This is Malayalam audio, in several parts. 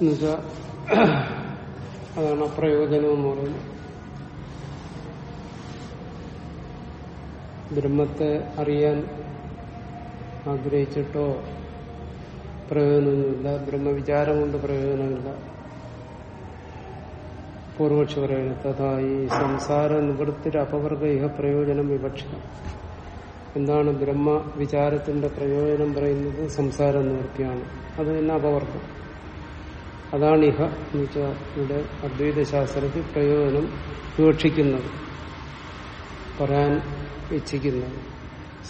എന്നുവെച്ചാൽ അതാണ് അപ്രയോജനം എന്ന് പറയുന്നത്. ബ്രഹ്മത്തെ അറിയാൻ ആഗ്രഹിച്ചിട്ടോ പ്രയോജനമൊന്നുമില്ല. ബ്രഹ്മവിചാരം കൊണ്ട് പ്രയോജനമില്ല. പൂർവക്ഷി പറയുന്നത് തഥാ ഈ സംസാര നിവൃത്തിയുടെ അപവർഗ ഇഹ പ്രയോജനം വിവക്ഷിക്കാം എന്താണ് ബ്രഹ്മ വിചാരത്തിന്റെ പ്രയോജനം പറയുന്നത്? സംസാര നിവൃത്തിയാണ്. അത് തന്നെ അപവർഗം. അതാണ് ഇഹ എന്ന് വെച്ചാൽ ഇവിടെ അദ്വൈത ശാസ്ത്രത്തിൽ പ്രയോജനം വിവക്ഷിക്കുന്നത് പറയാൻ ഇച്ഛിക്കുന്നത്.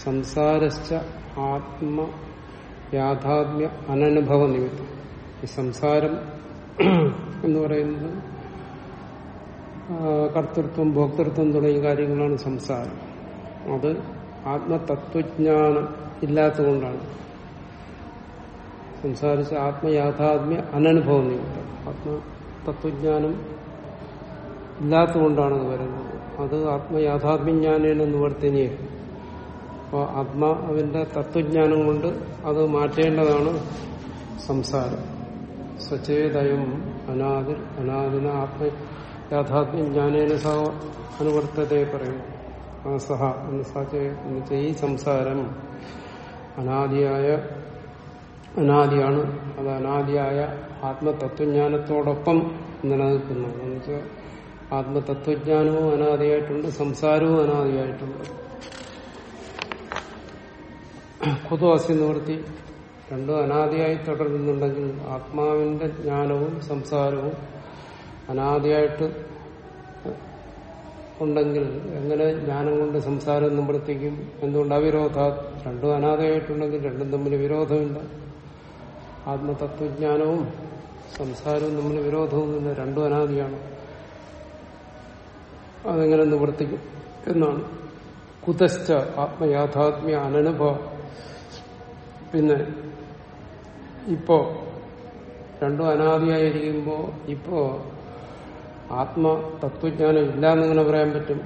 സംസാരശ്ച ആത്മ യാഥാത്മ്യ അനനുഭവ നിമിത്തം. ഈ സംസാരം എന്ന് പറയുന്നത് കർത്തൃത്വം ഭോക്തൃത്വം തുടങ്ങിയ കാര്യങ്ങളാണ് സംസാരം. അത് ആത്മതത്വജ്ഞാനം ഇല്ലാത്തതുകൊണ്ടാണ്. സംസാരിച്ച ആത്മയാഥാത്മ്യ അനനുഭവം നിമിത്തം ആത്മതത്വജ്ഞാനം ഇല്ലാത്തതുകൊണ്ടാണ് അത് വരുന്നത്. അത് ആത്മയാഥാത്മ്യജ്ഞാനേന നിവർത്തിനിയെ. അപ്പോൾ ആത്മാവിന്റെ തത്വജ്ഞാനം കൊണ്ട് അത് മാറ്റേണ്ടതാണ് സംസാരം. സചേതയം അനാദി അനാദിന ആത്മ യാഥാത്മ്യജ്ഞാനേന സഹ അനുവർത്തതയെ പറയും ആ സഹ എന്ന് സചേ എന്ന് ഈ സംസാരം അനാദിയായ അനാദിയാണ്. അത് അനാദിയായ ആത്മതത്വജ്ഞാനത്തോടൊപ്പം നിലനിൽക്കുന്നു എന്ന് വെച്ചാൽ ആത്മതത്വജ്ഞാനവും അനാദിയായിട്ടുണ്ട് സംസാരവും അനാദിയായിട്ടുണ്ട്. കുതുവാസി നിവൃത്തി. രണ്ടും അനാദിയായി തുടരുന്നുണ്ടെങ്കിൽ ആത്മാവിന്റെ ജ്ഞാനവും സംസാരവും അനാദിയായിട്ട് ഉണ്ടെങ്കിൽ എങ്ങനെ ജ്ഞാനം കൊണ്ട് സംസാരം നിവർത്തിക്കും എന്തുകൊണ്ട് അവിരോധ രണ്ടും അനാദിയായിട്ടുണ്ടെങ്കിൽ രണ്ടും തമ്മിൽ വിരോധമില്ല. ആത്മതത്വജ്ഞാനവും സംസാരവും തമ്മിൽ വിരോധവുമില്ല രണ്ടും അനാദിയാണ്. അതെങ്ങനെ നിവർത്തിക്കും എന്നാണ്. കുതശ്ച ആത്മയാഥാത്മ്യ അനനുഭവ പിന്നെ ഇപ്പോ രണ്ടും അനാദിയായിരിക്കുമ്പോ ഇപ്പോ ആത്മ തത്വജ്ഞാനം ഇല്ല എന്നിങ്ങനെ പറയാൻ പറ്റും?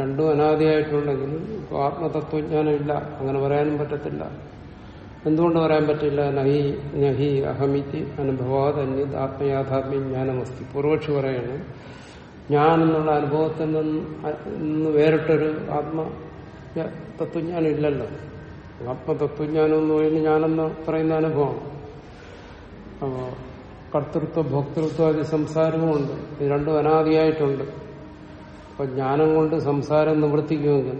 രണ്ടും അനാദിയായിട്ടുണ്ടെങ്കിൽ ഇപ്പോൾ ആത്മതത്വജ്ഞാനം ഇല്ല. അങ്ങനെ പറയാനും പറ്റത്തില്ല. എന്തുകൊണ്ട് പറയാൻ പറ്റില്ല? നഹി നഹി അഹമിതി അനുഭവാത് അന്യത് ആത്മയാഥാത്മ്യം ജ്ഞാനമസ്തി പൂർവക്ഷി പറയാണ് ഞാൻ എന്നുള്ള അനുഭവത്തിൽ നിന്ന് വേറിട്ടൊരു ആത്മ തത്വജ്ഞാനം ഇല്ലല്ലോ. ആത്മതത്വജ്ഞാനം എന്ന് പറയുന്നത് ഞാനെന്ന് പറയുന്ന അനുഭവമാണ്. അപ്പോ കർത്തൃത്വ ഭോക്തൃത്വാദി സംസാരവുമുണ്ട് ഇത് രണ്ടും അനാദിയായിട്ടുണ്ട്. അപ്പൊ ജ്ഞാനം കൊണ്ട് സംസാരം നിവർത്തിക്കുമെങ്കിൽ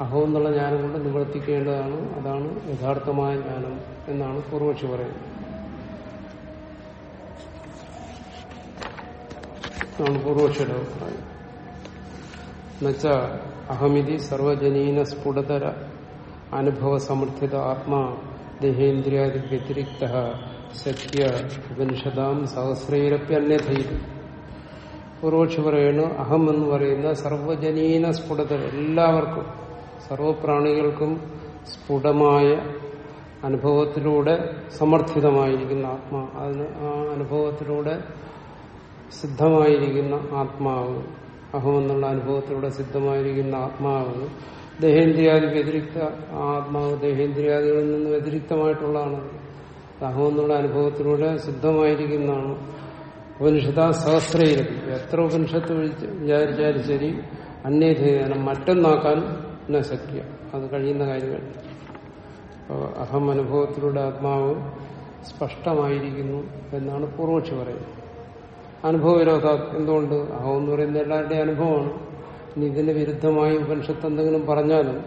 അഹം എന്നുള്ള ജ്ഞാനം കൊണ്ട് നിവർത്തിക്കേണ്ടതാണ് അതാണ് യഥാർത്ഥമായ ജ്ഞാനം എന്നാണ് പൂർവക്ഷി പറയുന്നത്. പൂർവക്ഷിയുടെ അഭിപ്രായം. എന്നുവെച്ചാ അഹമിതി സർവജനീന സ്ഫുടതര അനുഭവ സമർത്ഥിത ആത്മാ ദേഹേന്ദ്രിയാദി വ്യതിരിക്ത സത്യ ഉപനിഷതാം സഹസ്രൈരപ്യന്യഥയിൽ പൂർവക്ഷി പറയുന്നു അഹം എന്ന് പറയുന്ന സർവജനീന സ്ഫുടതര എല്ലാവർക്കും സർവപ്രാണികൾക്കും സ്ഫുടമായ അനുഭവത്തിലൂടെ സമർത്ഥിതമായിരിക്കുന്ന ആത്മാ അതിന് ആ അനുഭവത്തിലൂടെ സിദ്ധമായിരിക്കുന്ന ആത്മാവ് അഹമെന്നുള്ള അനുഭവത്തിലൂടെ സിദ്ധമായിരിക്കുന്ന ആത്മാവ് ദേഹേന്ദ്രിയാദി വ്യതിരിക്ത ആത്മാവ് ദേഹേന്ദ്രിയാദികളിൽ നിന്ന് വ്യതിരിക്തമായിട്ടുള്ളതാണ്. അഹമെന്നുള്ള അനുഭവത്തിലൂടെ സിദ്ധമായിരിക്കുന്നതാണ്. ഉപനിഷത്ത സഹസ്രയിലെത്തി എത്ര ഉപനിഷത്ത് വിചാരിച്ചാലും ശരി അന്യധേയനം മറ്റൊന്നാക്കാൻ ന അത് കഴിയുന്ന കാര്യമല്ല അപ്പോൾ അഹം അനുഭവത്തിലൂടെ ആത്മാവ് സ്പഷ്ടമായിരിക്കുന്നു എന്നാണ് പൂർവക്ഷി പറയുന്നത്. അനുഭവ വിരോധ എന്തുകൊണ്ട്? അഹം എന്ന് പറയുന്നത് എല്ലാവരുടെയും അനുഭവമാണ്. ഇനി ഇതിന് വിരുദ്ധമായി ഉപനിഷത്ത് എന്തെങ്കിലും പറഞ്ഞാലും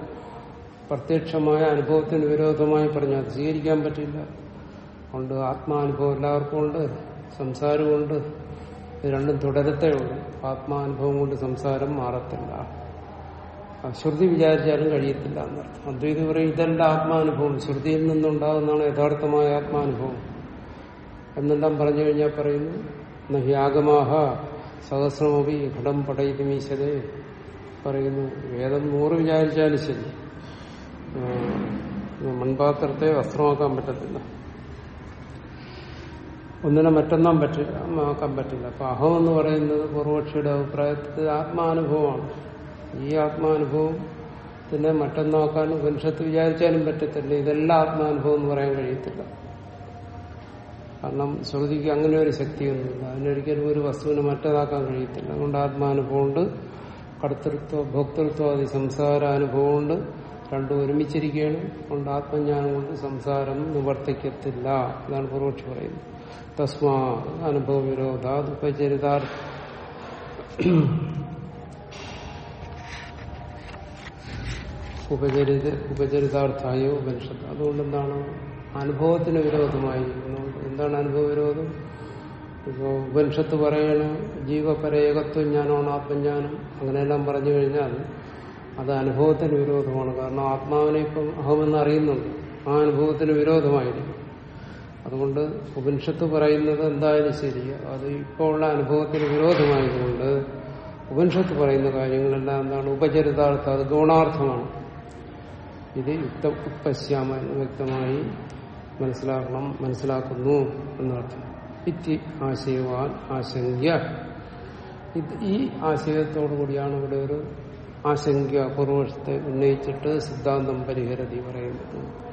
പ്രത്യക്ഷമായ അനുഭവത്തിന് വിരോധമായി പറഞ്ഞാൽ സ്വീകരിക്കാൻ പറ്റില്ല. അതുകൊണ്ട് ആത്മാനുഭവം എല്ലാവർക്കും ഉണ്ട് സംസാരമുണ്ട് ഇത് രണ്ടും തുടരത്തേ ഉള്ളൂ. ആത്മാനുഭവം കൊണ്ട് സംസാരം മാറത്തില്ല. ശ്രുതി വിചാരിച്ചാലും കഴിയത്തില്ല എന്നർത്ഥം. അദ്വൈതം പറയും ഇതല്ല ആത്മാനുഭവം. ശ്രുതിയിൽ നിന്നുണ്ടാകുന്നതാണ് യഥാർത്ഥമായ ആത്മാനുഭവം. എന്നെല്ലാം പറഞ്ഞു കഴിഞ്ഞാൽ പറയുന്നു നഹി ആഗമാഹ സഹസ്രമപി ഘടം പടയിത് പറയുന്നു വേദം നൂറ് വിചാരിച്ചാലും ശരി. മൺപാത്രത്തെ വസ്ത്രമാക്കാൻ പറ്റത്തില്ല. ഒന്നിനെ മറ്റൊന്നാൻ പറ്റില്ല ആക്കാൻ പറ്റില്ല. അപ്പൊ അഹം എന്ന് പറയുന്നത് പൂർവക്ഷിയുടെ അഭിപ്രായത്തിൽ ആത്മാനുഭവമാണ്. ഈ ആത്മാനുഭവത്തിനെ മറ്റൊന്നാക്കാൻ ഉപനിഷത്ത് വിചാരിച്ചാലും പറ്റത്തില്ല. ഇതെല്ലാം ആത്മാനുഭവം എന്ന് പറയാൻ കഴിയത്തില്ല. കാരണം ശ്രുതിക്ക് അങ്ങനെ ഒരു ശക്തിയൊന്നുമില്ല. അതിനൊരിക്കലും ഒരു വസ്തുവിനെ മറ്റേതാക്കാൻ കഴിയത്തില്ല. അതുകൊണ്ട് ആത്മാനുഭവം ഉണ്ട്. കർത്തൃത്വ ഭോക്തൃത്വാദി സംസാരാനുഭവം ഉണ്ട്. രണ്ടും ഒരുമിച്ചിരിക്കുകയാണ്. അതുകൊണ്ട് ആത്മജ്ഞാനം കൊണ്ട് സംസാരം നിവർത്തിക്കത്തില്ല. എന്നാണ് പൂർവക്ഷി പറയുന്നത്. തസ്മാ അനുഭവ വിരോധ ഉപചരിതാർത്ഥ ഉപചരിത ഉപചരിതാർത്ഥായ ഉപനിഷത്ത്. അതുകൊണ്ട് എന്താണ് അനുഭവത്തിന് വിരോധമായി എന്താണ് അനുഭവ വിരോധം? ഇപ്പോൾ ഉപനിഷത്ത് പറയണ ജീവപരേകത്വം ജ്ഞാനമാണ് ആത്മജ്ഞാനം. അങ്ങനെയെല്ലാം പറഞ്ഞു കഴിഞ്ഞാൽ അത് അനുഭവത്തിന് വിരോധമാണ്. കാരണം ആത്മാവിനെ ഇപ്പം അഹമെന്ന് അറിയുന്നുണ്ട്. ആ അനുഭവത്തിന് വിരോധമായിരിക്കും. അതുകൊണ്ട് ഉപനിഷത്ത് പറയുന്നത് എന്തായാലും ശരി. അത് ഇപ്പോൾ ഉള്ള അനുഭവത്തിന് വിരോധമായതുകൊണ്ട് ഉപനിഷത്ത് പറയുന്ന കാര്യങ്ങളെല്ലാം എന്താണ്? ഉപചരിതാർത്ഥം അത് ഗുണാർത്ഥമാണ്. ഇത് യുക്ത ഉപ്പശ്യാമ എന്ന് വ്യക്തമായി മനസ്സിലാക്കണം മനസ്സിലാക്കുന്നു എന്നർത്ഥം. ഇറ്റി ആശയവാൻ ആശങ്ക ഈ ആശയത്തോടു കൂടിയാണ് ഇവിടെ ഒരു ആശങ്ക പൂർവശത്തെ ഉന്നയിച്ചിട്ട് സിദ്ധാന്തം പരിഹരതി പറയുന്നത്.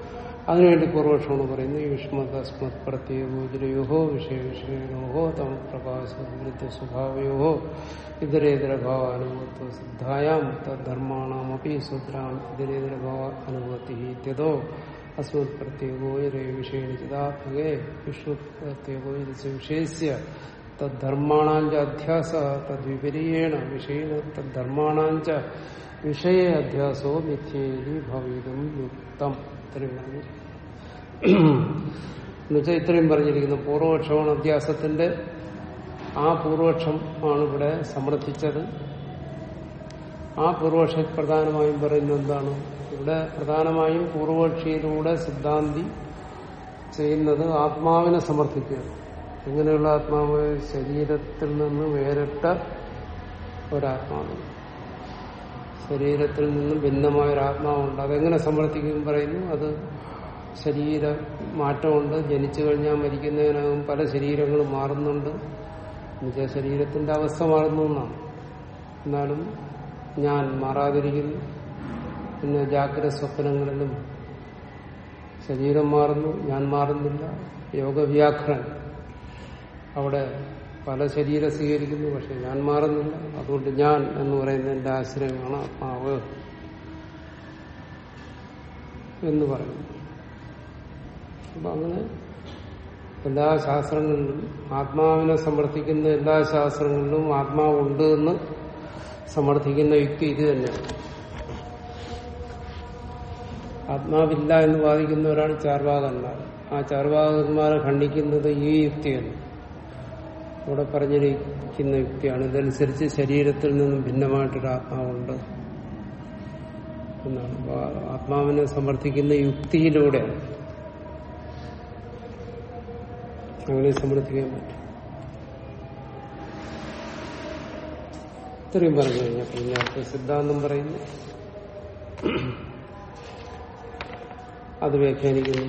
അതിനുവേണ്ടി പൂർവക്ഷമാണ് പറയുന്നത് യുഷ്മതസ്മത് പ്രത്യേകോചരയോഹോ വിഷയ വിഷയനോഹോ തമ പ്രകാശ വിരുദ്ധ സ്വഭാവയോഹോ ഇതരേതരഭാവാനുഭവത്വ സിദ്ധായാം തദ്ധർമാണമപി സൂത്രാം ഇതരേതരഭാവ അനുഭവത്തി ഇത്യതോ അസ്മത് പ്രത്യേകോചര വിഷയേണ ചിതാത്മകേ വിഷ്ണു പ്രത്യേകോചരസ്യ വിഷയസ്യ തദ്ധർമാണാഞ്ച അധ്യാസ തദ്വിപരീയേണ വിഷയേണ തദ്ധർമാണാഞ്ച വിഷയ അധ്യാസോ മിഥ്യേരി ഭവിതും യുക്തം ഇത്രയും എന്നുവെച്ചാൽ ഇത്രയും പറഞ്ഞിരിക്കുന്നു. പൂർവപക്ഷമാണ് അധ്യാസത്തിന്റെ ആ പൂർവപക്ഷം ആണ് ഇവിടെ സമർത്ഥിച്ചത്. ആ പൂർവപക്ഷ പ്രധാനമായും പറയുന്നത് എന്താണ്? ഇവിടെ പ്രധാനമായും പൂർവപക്ഷിയിലൂടെ സിദ്ധാന്തി ചെയ്യുന്നത് ആത്മാവിനെ സമർത്ഥിക്കുക എങ്ങനെയുള്ള ആത്മാവ്? ശരീരത്തിൽ നിന്ന് വേറിട്ട ഒരാത്മാവ് ശരീരത്തിൽ നിന്നും ഭിന്നമായ ഒരു ആത്മാവുണ്ട് അതെങ്ങനെ സമർത്ഥിക്കും പറയുന്നു? അത് ശരീര മാറ്റമുണ്ട്. ജനിച്ചു കഴിഞ്ഞാൽ മരിക്കുന്നതിനകം പല ശരീരങ്ങളും മാറുന്നുണ്ട്. എന്നുവെച്ചാൽ ശരീരത്തിന്റെ അവസ്ഥ മാറുന്നു എന്നാണ്. എന്നാലും ഞാൻ മാറാതിരിക്കുന്നു. പിന്നെ ജാഗ്രത സ്വപ്നങ്ങളിലും ശരീരം മാറുന്നു ഞാൻ മാറുന്നില്ല. യോഗവ്യാഘ്രൻ അവിടെ പല ശരീരം സ്വീകരിക്കുന്നു പക്ഷെ ഞാൻ മാറുന്നില്ല. അതുകൊണ്ട് ഞാൻ എന്ന് പറയുന്ന എന്റെ ആശ്രയമാണ് ആത്മാവ് എന്ന് പറയുന്നു. അപ്പൊ അങ്ങനെ എല്ലാ ശാസ്ത്രങ്ങളിലും ആത്മാവിനെ സമർത്ഥിക്കുന്ന എല്ലാ ശാസ്ത്രങ്ങളിലും ആത്മാവുണ്ട് എന്ന് സമർത്ഥിക്കുന്ന യുക്തി ഇത് തന്നെയാണ്. ആത്മാവില്ല എന്ന് വാദിക്കുന്നവരാണ് ചാർവാകന്മാർ. ആ ചാർവാകന്മാരെ ഖണ്ഡിക്കുന്നത് ഈ യുക്തിയാണ്. ഇവിടെ പറഞ്ഞിരിക്കുന്ന വ്യക്തിയാണ്. ഇതനുസരിച്ച് ശരീരത്തിൽ നിന്നും ഭിന്നമായിട്ടൊരു ആത്മാവുണ്ട് എന്നാണ്. ആത്മാവിനെ സമർത്ഥിക്കുന്ന യുക്തിയിലൂടെ അങ്ങനെ സമർത്ഥിക്കാൻ പറ്റും. ഇത്രയും പറഞ്ഞു കഴിഞ്ഞപ്പോൾ പിന്നെ സിദ്ധാന്തം പറയുന്നു. അത് വ്യാഖ്യാനിക്കുന്നു.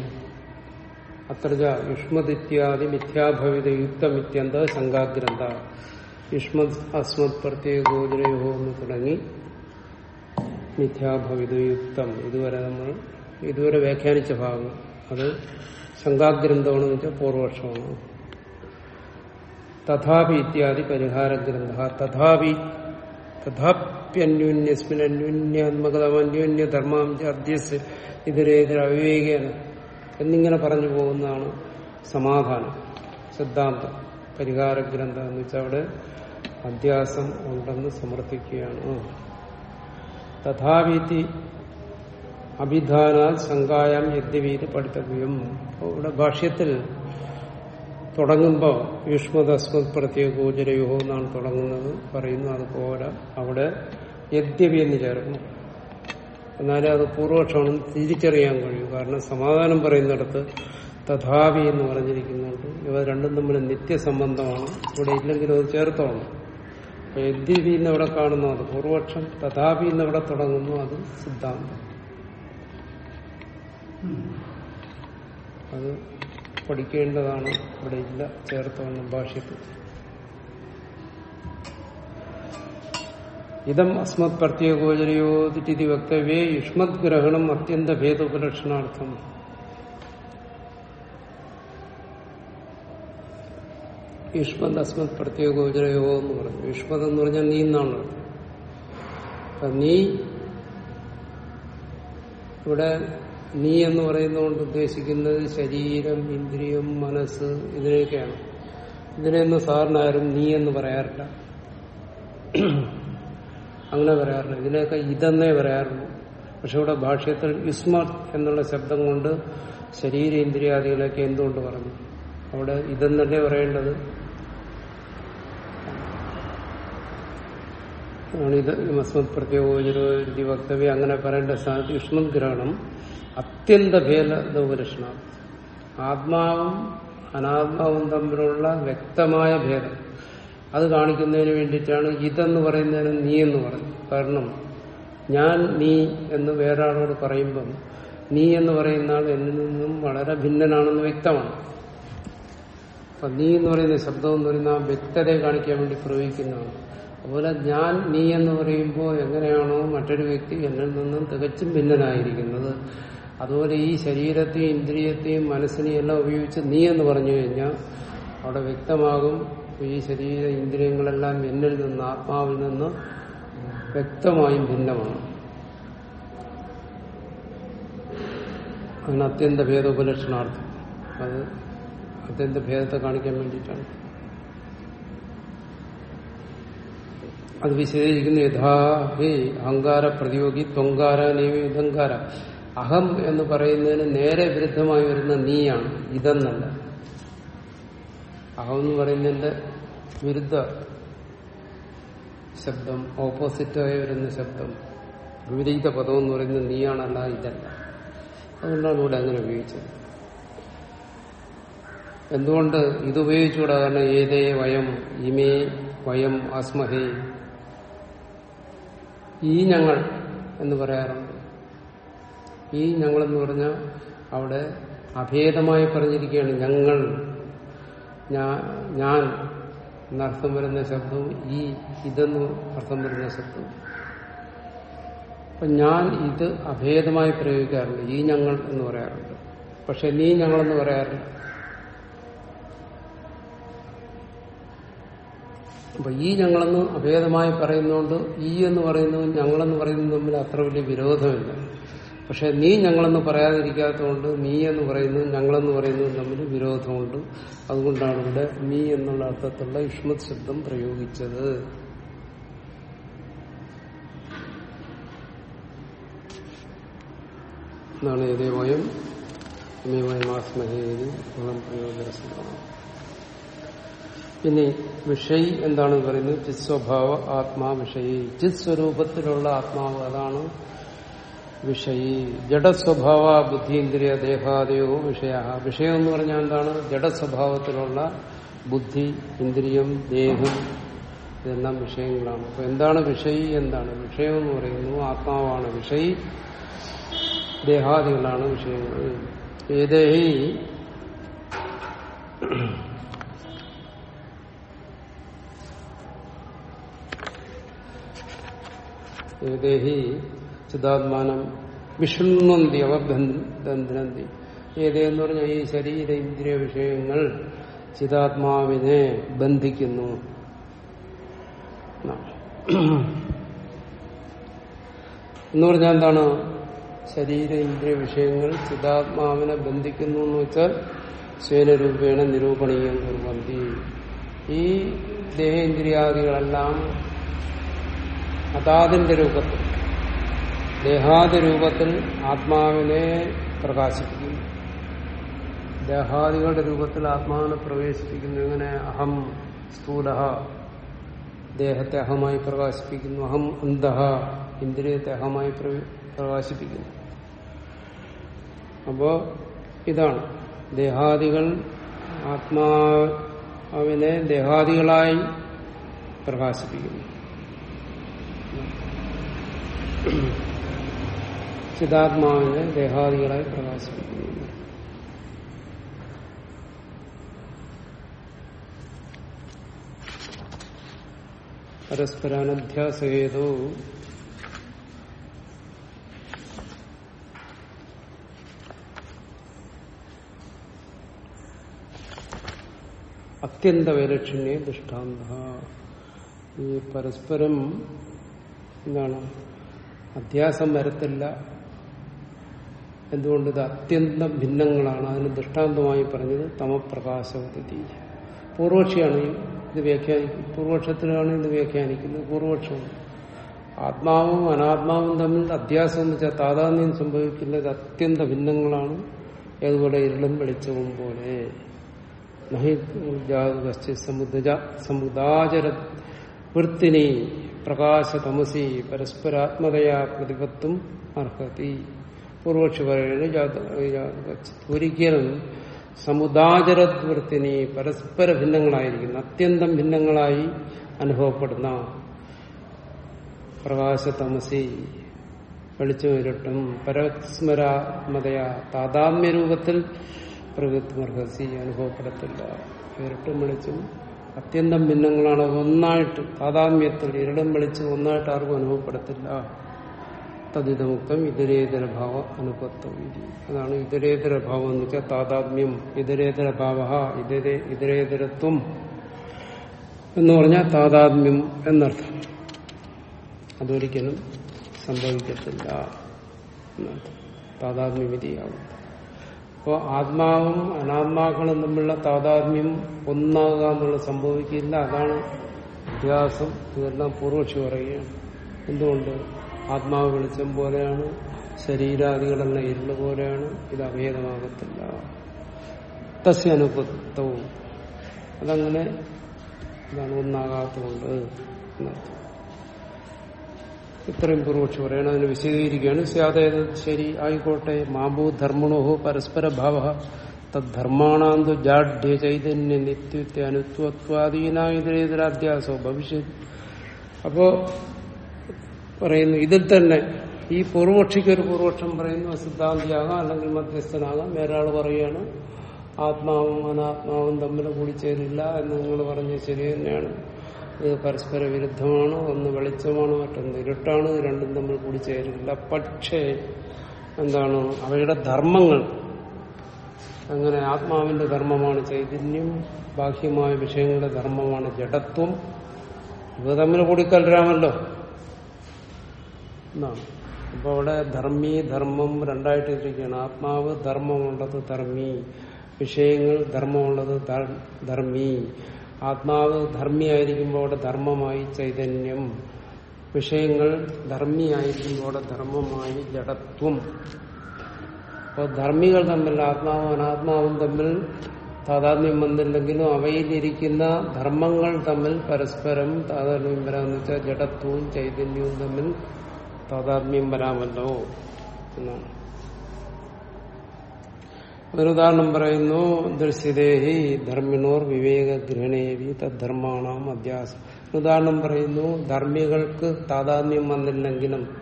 അത്ര യുഷ്മദിത്യാദി മിഥ്യാഭവിത യുക്തമിത്യന്ത ശങ്കാഗ്രന്ഥ യുഷ്മത് അസ്മത് പ്രത്യേക ഗോചരയോ എന്ന് തുടങ്ങി. മിഥ്യാഭവിത യുക്തം ഇതുവരെ നമ്മൾ ഇതുവരെ വ്യാഖ്യാനിച്ച ഭാഗം. അത് ശങ്കാഗ്രന്ഥമാണെന്ന് വെച്ചാൽ പൂർവപക്ഷമാണ്. തഥാപി ഇത്യാദി പരിഹാരഗ്രന്ഥ. തഥാപി തഥാപ്യന്യൂന്യസ്മിൻ അന്യോന്യാത്മകതമന്യോന്യ ധർമാം അധ്യസ് ഇതിരേതിര അവിവേകേന എന്നിങ്ങനെ പറഞ്ഞു പോകുന്നതാണ് സമാധാനം. സിദ്ധാന്തം പരിഹാര ഗ്രന്ഥം എന്ന് വെച്ചാൽ അവിടെ അധ്യാസം ഉണ്ടെന്ന് സമർത്ഥിക്കുകയാണ്. തഥാവീതി അഭിധാന ശങ്കായം യദ്യവീത് പഠിത്തവ്യം ഇവിടെ ഭാഷ്യത്തിൽ തുടങ്ങുമ്പോൾ യുഷ്മദസ്മത് പ്രത്യേക ഗോചരയുഹോ എന്നാണ് തുടങ്ങുന്നത് പറയുന്നു അതുപോലെ അവിടെ യദ്യവി എന്ന് ചേർക്കണം എന്നാലേ അത് പൂർവക്ഷമാണെന്ന് തിരിച്ചറിയാൻ കഴിയൂ. കാരണം സമാധാനം പറയുന്നിടത്ത് തഥാവി എന്ന് പറഞ്ഞിരിക്കുന്നുണ്ട്. ഇവ രണ്ടും തമ്മിൽ നിത്യസംബന്ധമാണ്. ഇവിടെ ഇല്ലെങ്കിലും അത് ചേർത്തോണം. അപ്പൊ യദ്യപി എന്ന് ഇവിടെ കാണുന്നു അത് പൂർവക്ഷം തഥാപി എന്നവിടെ തുടങ്ങുന്നു അത് സിദ്ധാന്തം. അത് പഠിക്കേണ്ടതാണ്. ഇവിടെ ഇല്ല ചേർത്തോണം ഭാഷ്യത്തിൽ ഇതം അസ്മത് പ്രത്യേകോചരയോതി വക്തവ്യേ യുഷ്മത് ഗ്രഹണം അത്യന്ത ഭേദോപലക്ഷണാർത്ഥം. യുഷ്മത് അസ്മത് പ്രത്യേകോചരയോ എന്ന് പറഞ്ഞു. യുഷ്മത് എന്ന് പറഞ്ഞാൽ നീ എന്നാണ് നീ ഇവിടെ നീ എന്ന് പറയുന്നതുകൊണ്ട് ഉദ്ദേശിക്കുന്നത് ശരീരം ഇന്ദ്രിയം മനസ്സ് ഇതിനെയൊക്കെയാണ്. ഇതിനെയൊന്നും സാറിനാരും നീ എന്ന് പറയാറില്ല. അങ്ങനെ പറയാറുണ്ട്. ഇതിനെയൊക്കെ ഇതെന്നേ പറയാറുള്ളൂ. പക്ഷെ ഇവിടെ ഭാഷയത്തിൽ ഇസ്മത് എന്നുള്ള ശബ്ദം കൊണ്ട് ശരീര ഇന്ദ്രിയാദികളൊക്കെ എന്തുകൊണ്ട് പറഞ്ഞു? അവിടെ ഇതെന്നല്ലേ പറയേണ്ടത്? ഇത് മസ്മത് വക്തവ്യ അങ്ങനെ പറയേണ്ട സ്ഥാനത്ത് യുഷ്മത് ഗ്രഹണം അത്യന്ത ഭേദോപലക്ഷണം ആത്മാവും അനാത്മാവും തമ്മിലുള്ള വ്യക്തമായ ഭേദം. അത് കാണിക്കുന്നതിന് വേണ്ടിയിട്ടാണ് ഇതെന്ന് പറയുന്നതിന് നീ എന്ന് പറഞ്ഞു കാരണം ഞാൻ നീ എന്ന് വേറൊരാളോട് പറയുമ്പം നീ എന്ന് പറയുന്ന ആൾ എന്നിൽ നിന്നും വളരെ ഭിന്നനാണെന്ന് വ്യക്തമാണ്. അപ്പൊ നീ എന്ന് പറയുന്ന ശബ്ദം എന്ന് പറയുന്ന ആ വ്യക്തതയെ കാണിക്കാൻ വേണ്ടി പ്രയോഗിക്കുന്നതാണ്. അതുപോലെ ഞാൻ നീ എന്ന് പറയുമ്പോൾ എങ്ങനെയാണോ മറ്റൊരു വ്യക്തി എന്നിൽ നിന്നും തികച്ചും ഭിന്നനായിരിക്കുന്നത്. അതുപോലെ ഈ ശരീരത്തെയും ഇന്ദ്രിയത്തെയും മനസ്സിനെയും എല്ലാം ഉപയോഗിച്ച് നീ എന്ന് പറഞ്ഞു കഴിഞ്ഞാൽ അവിടെ വ്യക്തമാകും ഈ ശരീര ഇന്ദ്രിയങ്ങളെല്ലാം എന്നിൽ നിന്ന് ആത്മാവിൽ നിന്ന് വ്യക്തമായും ഭിന്നമാണ്. അതിന് അത്യന്ത ഭേദ ഉപലക്ഷണാർത്ഥം അത് അത്യന്ത ഭേദത്തെ കാണിക്കാൻ വേണ്ടിയിട്ടാണ്. അത് വിശദീകരിക്കുന്ന യഥാ ഹേ അഹങ്കാര പ്രതിയോഗി ത്വങ്കാര നിയമിതങ്കാര അഹം എന്ന് പറയുന്നതിന് നേരെ വിരുദ്ധമായി വരുന്ന നീയാണ് ഇതെന്നല്ല. അഹം എന്ന് പറയുന്നതിന്റെ വിരുദ്ധ ശബ്ദം ഓപ്പോസിറ്റായി വരുന്ന ശബ്ദം വിപരീത പദം എന്ന് പറയുന്നത് നീയാണല്ല ഇതല്ല. അതുകൊണ്ടാണ് ഇവിടെ അങ്ങനെ ഉപയോഗിച്ചത്. എന്തുകൊണ്ട് ഇത് ഉപയോഗിച്ചുകൂടാ? കാരണം ഏതേ വയം ഇമേ വയം അസ്മഹേ ഈ ഞങ്ങൾ എന്ന് പറയാറുണ്ട്. ഈ ഞങ്ങൾ എന്ന് പറഞ്ഞാൽ അവിടെ അഭേദമായി പറഞ്ഞിരിക്കുകയാണ് ഞങ്ങൾ. ഞാൻ എന്നർത്ഥം വരുന്ന ശബ്ദവും ഈ ഇതെന്ന് അർത്ഥം വരുന്ന ശബ്ദവും. അപ്പൊ ഞാൻ ഇത് അഭേദമായി പ്രയോഗിക്കാറുണ്ട്. ഈ ഞങ്ങൾ എന്ന് പറയാറുണ്ട്. പക്ഷെ നീ ഞങ്ങളെന്ന് പറയാറില്ല. അപ്പൊ ഈ ഞങ്ങളെന്ന് അഭേദമായി പറയുന്നതുകൊണ്ട് ഈ എന്ന് പറയുന്നതും ഞങ്ങളെന്ന് പറയുന്നതും തമ്മിൽ അത്ര വലിയ വിരോധമില്ല. പക്ഷെ നീ ഞങ്ങളെന്ന് പറയാതിരിക്കാത്തതുകൊണ്ട് നീ എന്ന് പറയുന്നു ഞങ്ങളെന്ന് പറയുന്നു തമ്മിൽ വിരോധമുണ്ട്. അതുകൊണ്ടാണ് ഇവിടെ നീ എന്നുള്ള അർത്ഥത്തിലുള്ള യുഷ്മത് ശബ്ദം പ്രയോഗിച്ചത്. എന്നാണ് ഏതേ പിന്നെ ഇനി വിഷയി എന്താണ് പറയുന്നത്? ചിത് സ്വഭാവ ആത്മാ വിഷയി. ചിത് ആത്മാവ് അതാണ്. വിഷയി ജഡസ്വഭാവ ബുദ്ധീന്ദ്രിയ ദേഹാദയോ വിഷയ. വിഷയം എന്ന് പറഞ്ഞാൽ എന്താണ്? ജഡസ്വഭാവത്തിലുള്ള ബുദ്ധി ഇന്ദ്രിയം ദേഹം ഇതെല്ലാം വിഷയങ്ങളാണ്. അപ്പൊ എന്താണ് വിഷയി? എന്താണ്? വിഷയം എന്ന് പറയുന്നു ആത്മാവാണ് വിഷയി. ദേഹാദികളാണ് വിഷയങ്ങൾ. ഏതേഹി? ഏതേഹി? ചിതാത്മാനം വിഷുണ്ണന്തി അവബന്ധന്തി ഏതെന്ന് പറഞ്ഞാൽ ഈ ശരീര ഇന്ദ്രിയ വിഷയങ്ങൾ ചിതാത്മാവിനെ ബന്ധിക്കുന്നു. എന്ന് പറഞ്ഞാൽ എന്താണ്? ശരീര ഇന്ദ്രിയ വിഷയങ്ങൾ ചിതാത്മാവിനെ ബന്ധിക്കുന്നു എന്ന് വെച്ചാൽ സ്വേനരൂപേണ നിരൂപണീയം നിർബന്ധി ഈ ദേഹേന്ദ്രിയാദികളെല്ലാം അതാതിന്റെ രൂപത്തിൽ ദേഹാദി രൂപത്തിൽ ആത്മാവിനെ പ്രകാശിപ്പിക്കുന്നു. ദേഹാദികളുടെ രൂപത്തിൽ ആത്മാവിനെ പ്രവേശിപ്പിക്കുന്നു. എങ്ങനെ? അഹം സ്ഥൂല ദേഹത്തെ അഹമായി പ്രകാശിപ്പിക്കുന്നു. അഹം അന്തഹ ഇന്ദ്രിയത്തെ അഹമായി പ്രകാശിപ്പിക്കുന്നു. അപ്പോ ഇതാണ്. ദേഹാദികൾ ആത്മാവിനെ ദേഹാദികളായി പ്രകാശിപ്പിക്കുന്നു. ചിതാത്മാവിനെ ദേഹാദികളായി പ്രകാശിപ്പിക്കുന്നു. പരസ്പരാനധ്യാസേതോ അത്യന്ത വൈലക്ഷണ്യ ദൃഷ്ടാന്ത ഈ പരസ്പരം എന്താണ്? അധ്യാസം വരത്തില്ല. എന്തുകൊണ്ട് ഇത് അത്യന്തം ഭിന്നങ്ങളാണ്? അതിന് ദൃഷ്ടാന്തമായി പറഞ്ഞത് തമപ്രകാശവതി പൂർവക്ഷിയാണ് ഇത് വ്യാഖ്യാനിക്കുന്നത്. പൂർവക്ഷത്തിലാണ് ഇത് വ്യാഖ്യാനിക്കുന്നത്. പൂർവക്ഷമാണ്. ആത്മാവും അനാത്മാവും തമ്മിൽ അധ്യാസം എന്ന് വെച്ചാൽ താതാന്യം സംഭവിക്കുന്നത് അത്യന്ത ഭിന്നങ്ങളാണ്. ഏതുപോലെ ഇരുളും വെളിച്ചവും പോലെ. സമുദാചര വൃത്തിനി പ്രകാശ തമസി പരസ്പരാത്മകയാ പ്രതിപത്തും അർഹതി. പൂർവക്ഷി പറയുന്നത് ഒരിക്കലും സമുദാചരവൃത്തിനി പരസ്പര ഭിന്നങ്ങളായിരിക്കുന്ന. അത്യന്തം ഭിന്നങ്ങളായി അനുഭവപ്പെടുന്ന പ്രകാശ തമസി വെളിച്ചം ഇരട്ടും പരസ്മരാത്മതയ താതാമ്യ രൂപത്തിൽ പ്രവൃത്തിമർഹസി അനുഭവപ്പെടത്തില്ല. ഇരട്ടും വെളിച്ചും അത്യന്തം ഭിന്നങ്ങളാണ്. ഒന്നായിട്ട് താതാമ്യത്തിൽ ഇരടും വെളിച്ചും ഒന്നായിട്ട് ആർക്കും അനുഭവപ്പെടത്തില്ല. തദിതമുക്തം ഇതരേതര ഭാവ അനുപത്വം അതാണ് ഇതരേതര ഭാവം എന്ന് വെച്ചാൽ താതാത്മ്യം ഇതരേതര ഭാവ ഇതരേ ഇതരേതരത്വം എന്ന് പറഞ്ഞാൽ താതാത്മ്യം എന്നർത്ഥം. അതൊരിക്കലും സംഭവിക്കത്തില്ല എന്നർത്ഥം. താതാത്മ്യവിധിയാവും അപ്പോൾ ആത്മാവും അനാത്മാക്കളും തമ്മിലുള്ള താതാത്മ്യം ഒന്നാകുക എന്നുള്ളത് സംഭവിക്കില്ല. അതാണ് വ്യത്യാസം ഇതെല്ലാം പൂർവക്ഷി പറയുകയാണ്. എന്തുകൊണ്ട്? ആത്മാവ് വെളിച്ചം പോലെയാണ് ശരീരാദികളെല്ലാം ഇരുൾ പോലെയാണ് ഇത് അഭേദമാകത്തില്ല. തസ്യ അനുഭവത്വവും അതങ്ങനെ ഇതാണ് ഒന്നാകാത്തതുകൊണ്ട് എന്നർത്ഥം. ഇത്രയും പൂർവക്ഷി പറയണം അതിന് വിശദീകരിക്കുകയാണ്. സ്യാതേത് ശരി? ആയിക്കോട്ടെ. മാബൂ ധർമ്മണോഹോ പരസ്പര ഭാവ തദ്ധർമാണാന്തു ജാഡ്യ ചൈതന്യ നിത്യത്യ അനുത്വത്വാദീനായുധേതരാധ്യാസോ ഭവിഷ്യത് അപ്പോ പറയുന്നു. ഇതിൽ തന്നെ ഈ പൂർവപക്ഷിക്ക് ഒരു പൂർവപക്ഷം പറയുന്നു സിദ്ധാന്തിയാകാം അല്ലെങ്കിൽ മധ്യസ്ഥനാകാം. വേറൊരാൾ പറയുകയാണ് ആത്മാവും അനാത്മാവും തമ്മിൽ കൂടിച്ചേരില്ല എന്ന് നിങ്ങൾ പറഞ്ഞ ശരി തന്നെയാണ്. ഇത് പരസ്പര വിരുദ്ധമാണ് ഒന്ന് വെളിച്ചമാണ് മറ്റൊന്ന് ഇരുട്ടാണ് രണ്ടും തമ്മിൽ കൂടിച്ചേരില്ല. പക്ഷേ എന്താണ് അവയുടെ ധർമ്മങ്ങൾ അങ്ങനെ ആത്മാവിന്റെ ധർമ്മമാണ് ചൈതന്യം ബാഹ്യമായ വിഷയങ്ങളുടെ ധർമ്മമാണ് ജഡത്വം. ഇവ തമ്മിൽ കൂടിക്കലരാമല്ലോ. എന്നാണ് അപ്പൊ അവിടെ ധർമ്മി ധർമ്മം രണ്ടായിട്ട് ഇരിക്കുകയാണ് ആത്മാവ് ധർമ്മമുള്ളത് ധർമ്മി. വിഷയങ്ങൾ ധർമ്മമുള്ളത് ധർമ്മി. ആത്മാവ് ധർമ്മിയായിരിക്കുമ്പോൾ അവിടെ ധർമ്മമായി ചൈതന്യം. വിഷയങ്ങൾ ധർമ്മിയായിരിക്കുമ്പോൾ അവിടെ ധർമ്മമായി ജഡത്വം. അപ്പോൾ ധർമ്മികൾ തമ്മിൽ ആത്മാവും അനാത്മാവും തമ്മിൽ താതാത്മ്യം വന്നില്ലെങ്കിലും അവയിലിരിക്കുന്ന ധർമ്മങ്ങൾ തമ്മിൽ പരസ്പരം താതാത്മ്യം വരാമെന്ന് വെച്ചാൽ ജഡത്വവും ചൈതന്യവും തമ്മിൽ താതാത്മ്യം വരാമല്ലോ എന്നാണ് ഒരു ഉദാഹരണം പറയുന്നു ദൃശ്യദേഹി ധർമ്മിണോർ വിവേക ഗ്രഹണേവി തദ്ധർമാണാം അധ്യാസം. ഉദാഹരണം പറയുന്നു ധർമ്മികൾക്ക് താതാത്മ്യം വന്നില്ലെങ്കിലും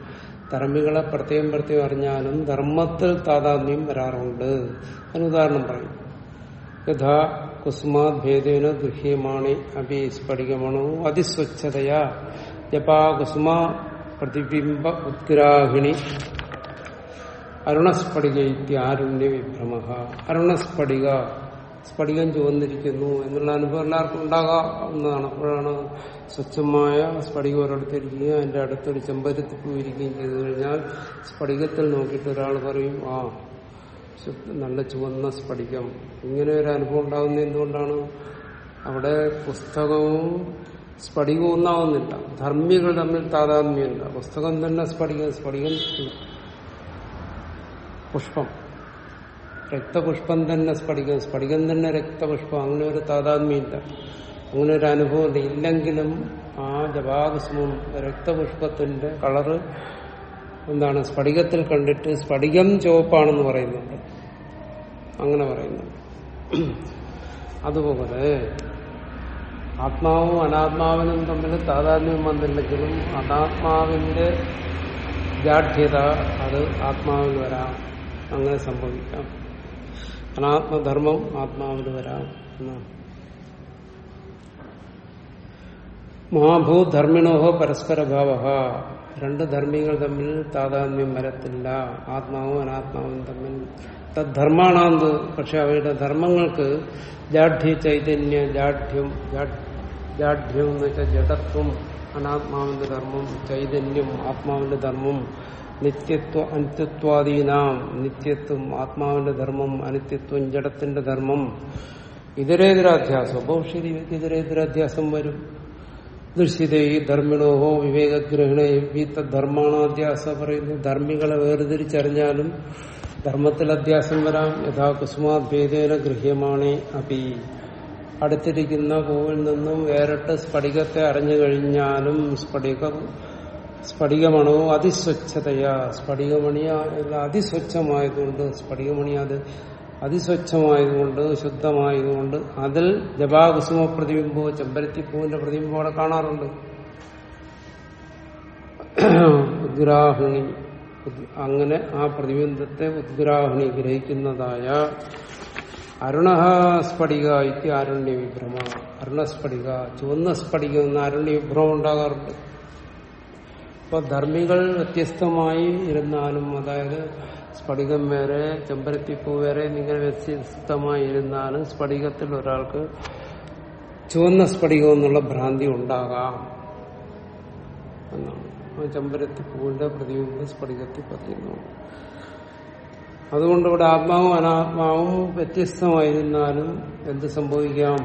ധർമ്മികളെ പ്രത്യേകം പ്രത്യേകം അറിഞ്ഞാലും ധർമ്മത്തിൽ താതാത്മ്യം വരാറുണ്ട്. ഉദാഹരണം പറയും. യഥാ കുസുമാത് ഭേദേന ഗൃഹ്യമാണി അഭി സ്ഫടികമാണോ അതിസ്വച്ഛതയാ. ജപാ കുസുമ പ്രതിബിംബ ഉദ്ഗ്രാഹിണി അരുണസ്ഫടിക ഇത്യാരുണ്യ വിഭ്രമ. അരുണസ്ഫടിക സ്ഫടികം ചുവന്നിരിക്കുന്നു എന്നുള്ള അനുഭവം എല്ലാവർക്കും ഉണ്ടാകാവുന്നതാണ്. അപ്പോഴാണ് സ്വച്ഛമായ സ്ഫടികം ഒരിടത്തിരിക്കുകയും അതിന്റെ അടുത്തൊരു ചെമ്പരത്തി പോയിരിക്കുകയും ചെയ്തു കഴിഞ്ഞാൽ സ്ഫടികത്തിൽ നോക്കിയിട്ട് ഒരാൾ പറയും ആ നല്ല ചുവന്ന സ്ഫടികം. ഇങ്ങനെ ഒരു അനുഭവം ഉണ്ടാകുന്നത് എന്തുകൊണ്ടാണ്? അവിടെ പുസ്തകവും സ്ഫടികവും ഒന്നാവുന്നില്ല ധർമ്മികൾ തമ്മിൽ താതാത്മ്യമില്ല. പുസ്തകം തന്നെ സ്ഫടികം സ്ഫടികം പുഷ്പം. രക്തപുഷ്പം തന്നെ സ്ഫടികം സ്ഫടികം തന്നെ രക്തപുഷ്പം. അങ്ങനെ ഒരു താതാത്മ്യമില്ല. അങ്ങനെ ഒരു അനുഭവം ഇല്ലെങ്കിലും ആ ജപാകുസ്മം രക്തപുഷ്പത്തിന്റെ കളറ് എന്താണ്? സ്ഫടികത്തിൽ കണ്ടിട്ട് സ്ഫടികം ചുവപ്പാണെന്ന് പറയുന്നുണ്ട്. അങ്ങനെ പറയുന്നുണ്ട്. അതുപോലെ ആത്മാവും അനാത്മാവിനും തമ്മിൽ താതാത്മ്യം വന്നില്ലെങ്കിലും അനാത്മാവിന്റെ ജാഠ്യത അത് ആത്മാവിൽ വരാം. അങ്ങനെ സംഭവിക്കാം. അനാത്മധർമ്മം ആത്മാവിൽ വരാം എന്നാണ്. മഹാഭൂധർമ്മിണോഹോ പരസ്പരഭാവ രണ്ട് ധർമ്മികൾ തമ്മിൽ താതാത്മ്യം വരത്തില്ല. ആത്മാവും അനാത്മാവും തമ്മിൽ. തദ്ധർമാണാന്ത് പക്ഷെ അവയുടെ ധർമ്മങ്ങൾക്ക് ജാഠ്യ ചൈതന്യ ജാഠ്യം ജാ- ജാഠ്യം എന്ന് വെച്ചാൽ ജഡത്വം അനാത്മാവിന്റെ ധർമ്മം ചൈതന്യം ആത്മാവിന്റെ ധർമ്മം നിത്യത്വ അനിത്യത്വാദീനാം നിത്യത്വം ആത്മാവിന്റെ ധർമ്മം അനിത്യത്വം ജഡത്തിന്റെ ധർമ്മം. ഇതരേതരാധ്യാസം? ഇവർക്ക് ഇതരേതരാധ്യാസം വരും? ദൃശ്യതേ ധർമ്മിണോഹോ വിവേകഗ്രഹണേ വീത്ത ധർമാണാധ്യാസ പറയുന്നു ധർമ്മികളെ വേർതിരിച്ചറിഞ്ഞാലും ധർമ്മത്തിൽ അധ്യാസം വരാം. യഥാ കുസുമാഭേദേന ഗൃഹ്യമാണേ അപി. അടുത്തിരിക്കുന്ന പൂവിൽ നിന്നും വേറിട്ട് സ്ഫടികത്തെ അറിഞ്ഞു കഴിഞ്ഞാലും സ്ഫടിക സ്ഫടികമണോ അതിസ്വച്ഛതയാ. സ്ഫടികമണി അതിസ്വച്ഛമായതുകൊണ്ട് സ്ഫടികമണി അത് അതിസ്വച്ഛമായതുകൊണ്ട് ശുദ്ധമായതുകൊണ്ട് അതിൽ ജപാകുസുമ പ്രതിബിംബോ ചെമ്പരത്തിപ്പൂവിന്റെ പ്രതിബിംബം അവിടെ കാണാറുണ്ട്. ഉദ്ഗ്രാഹിണി അങ്ങനെ ആ പ്രതിബിംബത്തെ ഉദ്ഗ്രാഹിണി ഗ്രഹിക്കുന്നതായ അരുണ സ്ഫടിക ഇത്തി അരുണ്യ വിഭ്രമ അരുണസ്ഫടിക ചുവന്ന സ്ഫടിക എന്ന അരുണ്യ വിഭ്രമം ഉണ്ടാകാറുണ്ട്. ഇപ്പൊ ധർമ്മികൾ വ്യത്യസ്തമായി ഇരുന്നാലും അതായത് സ്ഫടികം വേറെ ചെമ്പരത്തിപ്പൂ വേറെ എന്നിങ്ങനെ വ്യത്യസ്തമായി ഇരുന്നാലും സ്ഫടികത്തിൽ ഒരാൾക്ക് ചുവന്ന സ്ഫടികം എന്നുള്ള ഭ്രാന്തി ഉണ്ടാകാം എന്നാണ്. ചെമ്പരത്തിപ്പൂവിന്റെ പ്രതിബിംബം സ്ഫടികത്തിൽ പറയുന്നു അതുകൊണ്ട് ഇവിടെ ആത്മാവും അനാത്മാവും വ്യത്യസ്തമായിരുന്നാലും എന്ത് സംഭവിക്കാം?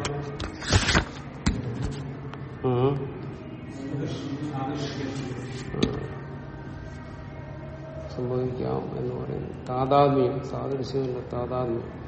സംഭവിക്കാം എന്ന് പറയുന്നു. താതാത്മ്യം സാദൃശ്യമില്ല താതാത്മ്യം.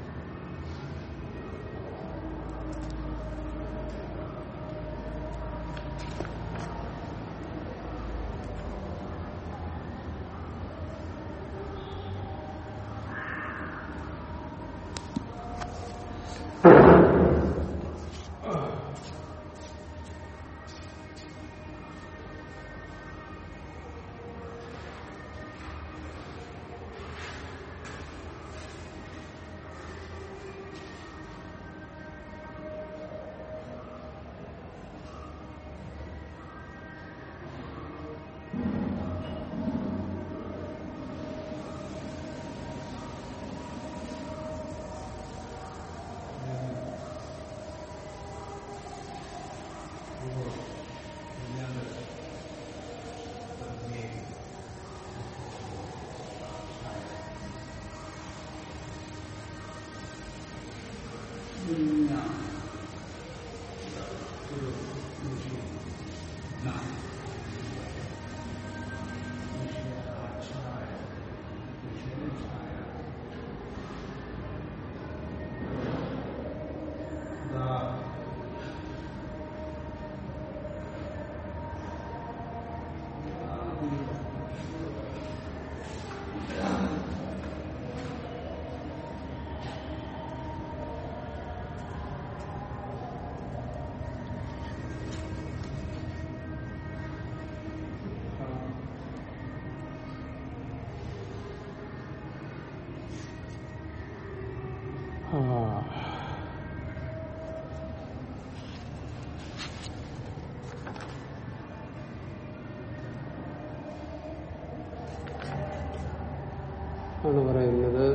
ആണ് പറയുന്നത്.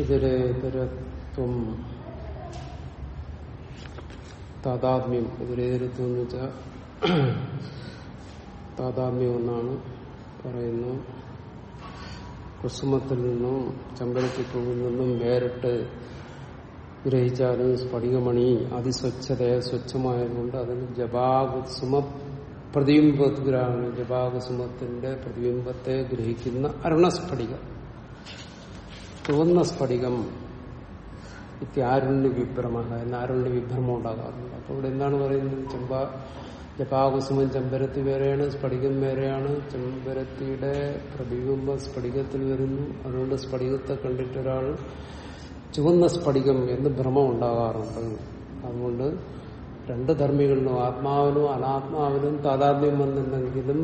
ഇതരേതരത്വം താതാത്മ്യം. ഇതരേതരത്വം എന്ന് വെച്ചാൽ താതാത്മ്യം എന്നാണ് പറയുന്നു. കുസുമത്തിൽ നിന്നും ചമ്പരത്തിപ്പൂവിൽ നിന്നും വേറിട്ട് ഗ്രഹിച്ചാലും സ്ഫടികമണി അതിസ്വച്ഛതയെ സ്വച്ഛമായതുകൊണ്ട് അതിന് ജപാകുസുമ പ്രതിബിംബഗ്രാഹം ജപാകുസുമത്തിന്റെ പ്രതിബിംബത്തെ ഗ്രഹിക്കുന്ന അരുണസ്ഫടികം ചുവന്ന സ്ഫടികം ഇത്യാരുണ്യ വിഭ്രമ എന്ന ആരുണ്യ വിഭ്രമം ഉണ്ടാകാറുണ്ട്. അപ്പോൾ ഇവിടെ എന്താണ് പറയുന്നത്? ചെമ്പ ജപാകുസുമൻ ചെമ്പരത്തി വേറെയാണ് സ്ഫടികം വേറെയാണ്. ചെമ്പരത്തിയുടെ പ്രതിബിംബ സ്ഫടികത്തിൽ വരുന്നു. അതുകൊണ്ട് സ്ഫടികത്തെ കണ്ടിട്ടൊരാൾ ചുവന്ന സ്ഫടികം എന്ന് ഭ്രമം ഉണ്ടാകാറുണ്ട്. അതുകൊണ്ട് രണ്ട് ധർമ്മികളിലും ആത്മാവിനും അനാത്മാവിനും താതാത്മ്യം വന്നിട്ടുണ്ടെങ്കിലും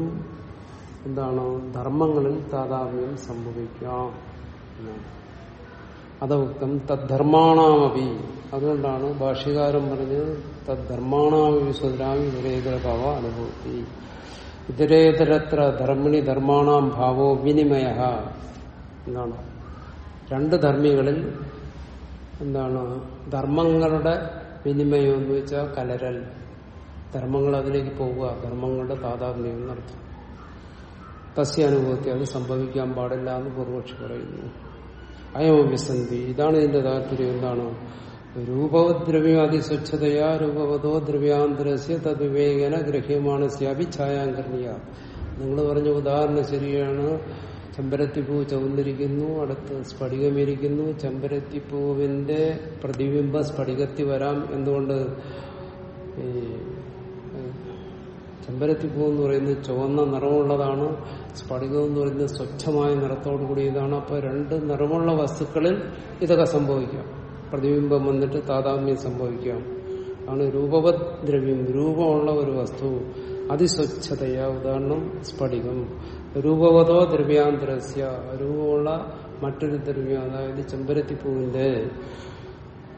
എന്താണ് ധർമ്മങ്ങളിൽ താതാത്മ്യം സംഭവിക്കാം. എന്നാണ് അതവുക്തം തദ്ധർമാണാമപി. അതുകൊണ്ടാണ് ഭാഷ്യകാരൻ പറഞ്ഞത് തദ്ധർമാണാമപി ഇതരേതര ഭാവ അനുഭവത്തി ഇതരേതരത്ര ധർമ്മിണി ധർമാണാം ഭാവോ വിനിമയ. എന്താണ് രണ്ട് ധർമ്മികളിൽ എന്താണ് ധർമ്മങ്ങളുടെ വിനിമയം എന്ന് വെച്ചാൽ കലരൽ. ധർമ്മങ്ങൾ അതിലേക്ക് പോവുക ധർമ്മങ്ങളുടെ താതാത്മ്യം എന്നർത്ഥം തസ്യ അനുഭവത്തെ അത് സംഭവിക്കാൻ പാടില്ല എന്ന് പൂർവക്ഷി പറയുന്നു. അയമവിസന്ധി ഇതാണ് ഇതിന്റെ താല്പര്യം. എന്താണ്? രൂപദ്രവ്യാദി സ്വച്ഛതയാ രൂപവതോ ദ്രവ്യാന്തരസ്യ തദ്വിവേകന ഗ്രഹ്യമാണ് സ്യാപി നിങ്ങൾ പറഞ്ഞ ഉദാഹരണം ശരിയാണ്. ചെമ്പരത്തിപ്പൂ ചുവന്നിരിക്കുന്നു അടുത്ത് സ്ഫടികമിരിക്കുന്നു. ചെമ്പരത്തിപ്പൂവിന്റെ പ്രതിബിംബ സ്ഫടികത്തിൽ വരാം എന്തുകൊണ്ട്? ഈ ചെമ്പരത്തിപ്പൂ എന്ന് പറയുന്നത് ചുവന്ന നിറമുള്ളതാണ്. സ്ഫടികം എന്ന് പറയുന്നത് സ്വച്ഛമായ നിറത്തോടു കൂടിയതാണ്. അപ്പൊ രണ്ട് നിറമുള്ള വസ്തുക്കളിൽ ഇതൊക്കെ സംഭവിക്കാം. പ്രതിബിംബം വന്നിട്ട് താതാമ്യം സംഭവിക്കാം. ആണ് രൂപവത് ദ്രവ്യം രൂപമുള്ള ഒരു വസ്തു. അതിസ്വച്ഛതയ. ഉദാഹരണം സ്ഫടികം. രൂപവതോ ദ്രവ്യാന്തരസ്യ. രൂപമുള്ള മറ്റൊരു ദ്രവ്യം അതായത് ചെമ്പരത്തിപ്പൂവിന്റെ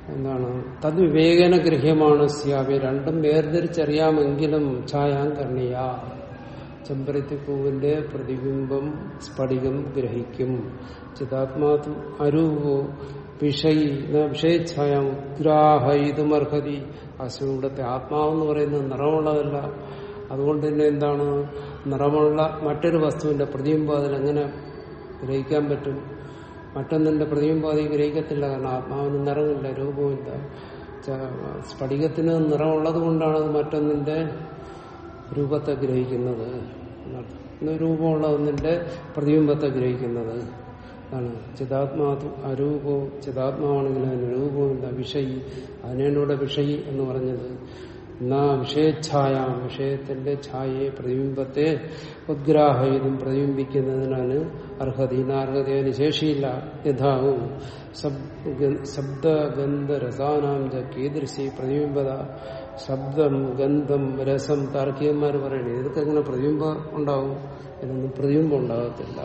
എന്താണ്? തദ്വിവേകന ഗൃഹ്യമാണ് സ്യാവി രണ്ടും വേർതിരിച്ചറിയാമെങ്കിലും ഛായാൻ കർണിയ. ചെമ്പരത്തിപ്പൂവിന്റെ പ്രതിബിംബം സ്ഫടികം ഗ്രഹിക്കും. ചിതാത്മാതു അരൂപോ വിഷയി വിഷയച്ഛായ ഉഗ്രാഹയിതുമർഹതി അസുഖത്തെ ആത്മാവെന്ന് പറയുന്നത് നിറമുള്ളതല്ല. അതുകൊണ്ട് തന്നെ എന്താണ്? നിറമുള്ള മറ്റൊരു വസ്തുവിന്റെ പ്രതിബിംബം അതിലെങ്ങനെ ഗ്രഹിക്കാൻ പറ്റും? മറ്റൊന്നിന്റെ പ്രതിബിംബം അതിൽ ഗ്രഹിക്കത്തില്ല. കാരണം ആത്മാവിന് നിറമില്ല രൂപമില്ല സ്ഫടികത്തിന് നിറമുള്ളത് കൊണ്ടാണ് അത് മറ്റൊന്നിന്റെ രൂപത്തെ ഗ്രഹിക്കുന്നത്. രൂപമുള്ള ഒന്നിന്റെ പ്രതിബിംബത്തെ ഗ്രഹിക്കുന്നത്. ആണ് ചിതാത്മാതു അരൂപവും ചിതാത്മാവാണെങ്കിൽ അതിന് രൂപമില്ല വിഷയി അതിനോട് വിഷയി എന്ന് പറഞ്ഞത്. വിഷയഛായ വിഷയത്തിന്റെ ഛായയെ പ്രതിബിംബത്തെ ഉദ്ഗ്രാഹയിതും പ്രതിബിംബിക്കുന്നതിനാണ് അർഹത. ഇനാർഹത അതിന് ശേഷിയില്ല. യഥാവും ശബ്ദഗന്ധരസാനാം കീദൃശി പ്രതിബിംബത. ശബ്ദം ഗന്ധം രസം താർക്കികന്മാർ പറയണേ ഇതൊക്കെ എങ്ങനെ പ്രതിബിംബം ഉണ്ടാവും? ഇതൊന്നും പ്രതിബിംബം ഉണ്ടാകത്തില്ല.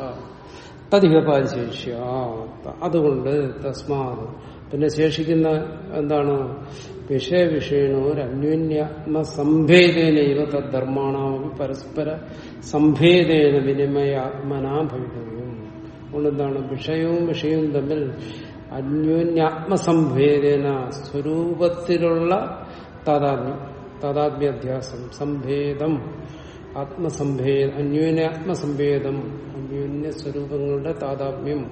തതികപാരിശേഷ്യ അതുകൊണ്ട് തസ്മാത്. പിന്നെ ശേഷിക്കുന്ന എന്താണ്? വിഷയവിഷയണോ ഒരു അന്യോന്യാത്മസംഭേദേനൈവ തദ്ധർമാണാമി പരസ്പര സംഭേദേന വിനിമയാത്മനാ ഭവിതവ്യം. അതുകൊണ്ടെന്താണ്? വിഷയവും വിഷയവും തമ്മിൽ അന്യോന്യാത്മസംഭേദേന സ്വരൂപത്തിലുള്ള താതാത്മ്യം താതാത്മ്യാധ്യാസം സംഭേദം ആത്മസംഭേദ അന്യോന്യാത്മസംഭേദം അന്യോന്യ സ്വരൂപങ്ങളുടെ താതാത്മ്യം.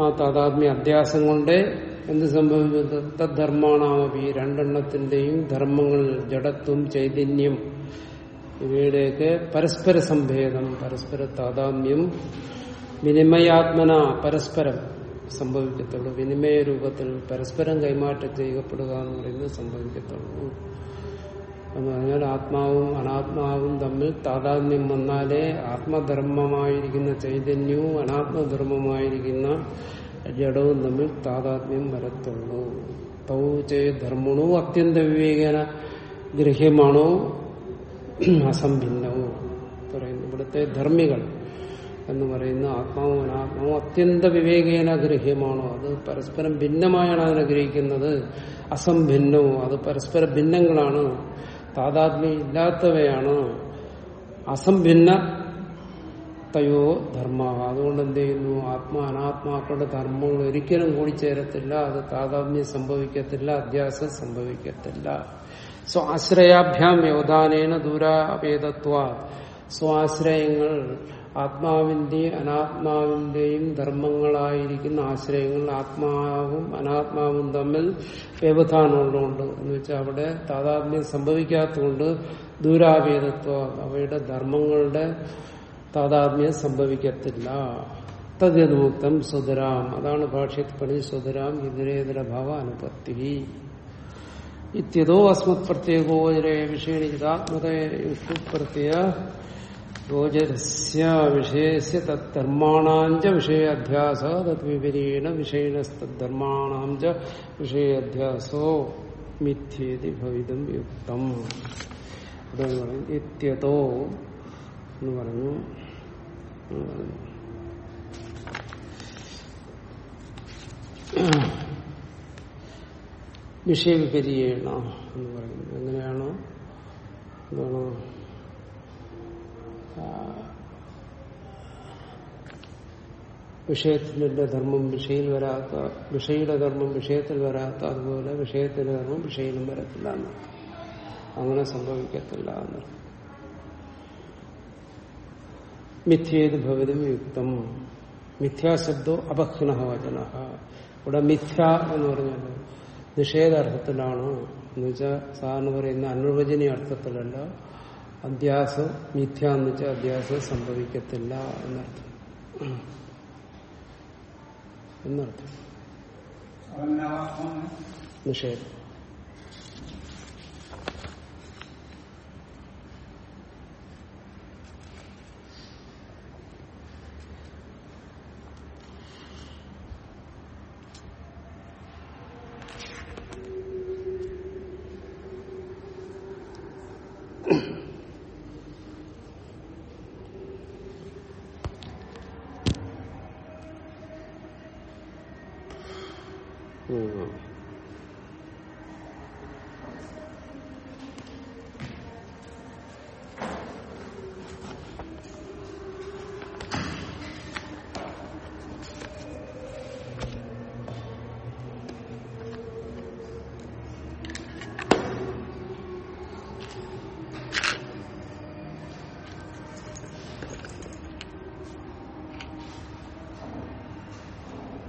ആ താതാത്മ്യ അധ്യാസം കൊണ്ട് എന്ത് സംഭവിക്കുന്നത് തദ്ധർമാണാമപി. രണ്ടെണ്ണത്തിന്റെയും ധർമ്മങ്ങൾ ജഡത്വം ചൈതന്യം ഇവയുടെയൊക്കെ പരസ്പര സംഭേദം പരസ്പര താതാമ്യം വിനിമയാത്മന പരസ്പരം സംഭവിക്കത്തുള്ളൂ. വിനിമയ രൂപത്തിൽ പരസ്പരം കൈമാറ്റം ചെയ്യപ്പെടുക എന്ന് പറയുന്നത് സംഭവിക്കത്തുള്ളൂ. എന്ന് പറഞ്ഞാൽ ആത്മാവും അനാത്മാവും തമ്മിൽ താതാത്മ്യം വന്നാലേ ആത്മധർമ്മമായിരിക്കുന്ന ചൈതന്യവും അനാത്മധർമ്മമായിരിക്കുന്ന ജഡവും തമ്മിൽ താതാത്മ്യം വരത്തുള്ളൂ. തൗ ധർമ്മണോ അത്യന്ത വിവേകന ഗൃഹ്യമാണോ അസംഭിന്നവും പറയുന്നു. ഇവിടുത്തെ ധർമ്മികൾ എന്ന് പറയുന്ന ആത്മാവും അനാത്മാവും അത്യന്ത വിവേകേന ഗ്രഹ്യമാണോ അത് പരസ്പരം ഭിന്നമായാണ് അതിനെ ഗ്രഹിക്കുന്നത് അസംഭിന്നവും അത് പരസ്പര ഭിന്നങ്ങളാണ്. താതാത്മ്യം ഇല്ലാത്തവയാണ്. അസംഭിന്ന തയോ ധർമ്മ. അതുകൊണ്ട് എന്ത് ചെയ്യുന്നു? ആത്മാ അനാത്മാക്കളുടെ ധർമ്മങ്ങൾ ഒരിക്കലും കൂടിച്ചേരത്തില്ല. അത് താതാത്മ്യം സംഭവിക്കത്തില്ല അധ്യാസം സംഭവിക്കത്തില്ല. സ്വാശ്രയാഭ്യാം യോധാനേന ദൂരാഭേദത്വ സ്വാശ്രയങ്ങൾ ആത്മാവിന്റെയും അനാത്മാവിന്റെയും ധർമ്മങ്ങളായിരിക്കുന്ന ആശ്രയങ്ങൾ ആത്മാവും അനാത്മാവും തമ്മിൽ വ്യവധാനമുള്ളതുകൊണ്ട് എന്ന് വെച്ചാൽ അവിടെ താതാത്മ്യം സംഭവിക്കാത്തതുകൊണ്ട് ദൂരാഭേദത്വം അവയുടെ ധർമ്മങ്ങളുടെ താതാത്മ്യം സംഭവിക്കത്തില്ല. തദ്മുക്തം സുതരാം അതാണ് ഭാഷ്യത്തിൽ പറഞ്ഞ് സുതരാം ഇതരേതര ഭാവ അനുപത്തി ഇത്യതോ അസ്മത് പ്രത്യേകോചരേ വിഷയണിതാത്മതയുഷ്ടുപ്രത്യ ഗോചരസ്യ വിഷയസ്യ തദ്ധർമാണാഞ്ച വിഷയാധ്യാസ തദ്വിപരീണ വിഷയണസ്തദ്ധർമാണാഞ്ച വിഷയാധ്യാസോ മിഥ്യേതി ഭവിതം യുക്തം അതെന്ന് പറയും ഇത്യതോ എന്ന് പറഞ്ഞു. വിഷയവിപര്യണ എന്ന് പറയുന്നത്. എങ്ങനെയാണോ? എന്താണോ വിഷയത്തിന്റെ ധർമ്മം വിഷയിൽ വരാത്ത വിഷയുടെ ധർമ്മം വിഷയത്തിൽ വരാത്ത അതുപോലെ വിഷയത്തിന്റെ ധർമ്മം വിഷയിലും വരത്തില്ല എന്ന്. അങ്ങനെ സംഭവിക്കത്തില്ല എന്നർത്ഥം മിഥ്യേത് ഭവതും യുക്തം. മിഥ്യാശബ്ദോ അപഹ്ന വചന. ഇവിടെ മിഥ്യ എന്ന് പറഞ്ഞാൽ നിഷേധാർത്ഥത്തിലാണ്. എന്ന് വെച്ചാൽ സാറിന് പറയുന്ന അനുവചനീയ അർത്ഥത്തിലല്ല. അധ്യാസം മിഥ്യ എന്ന് വെച്ചാൽ അധ്യാസം സംഭവിക്കത്തില്ല എന്നർത്ഥം. എന്നർത്ഥം. നിഷേധം.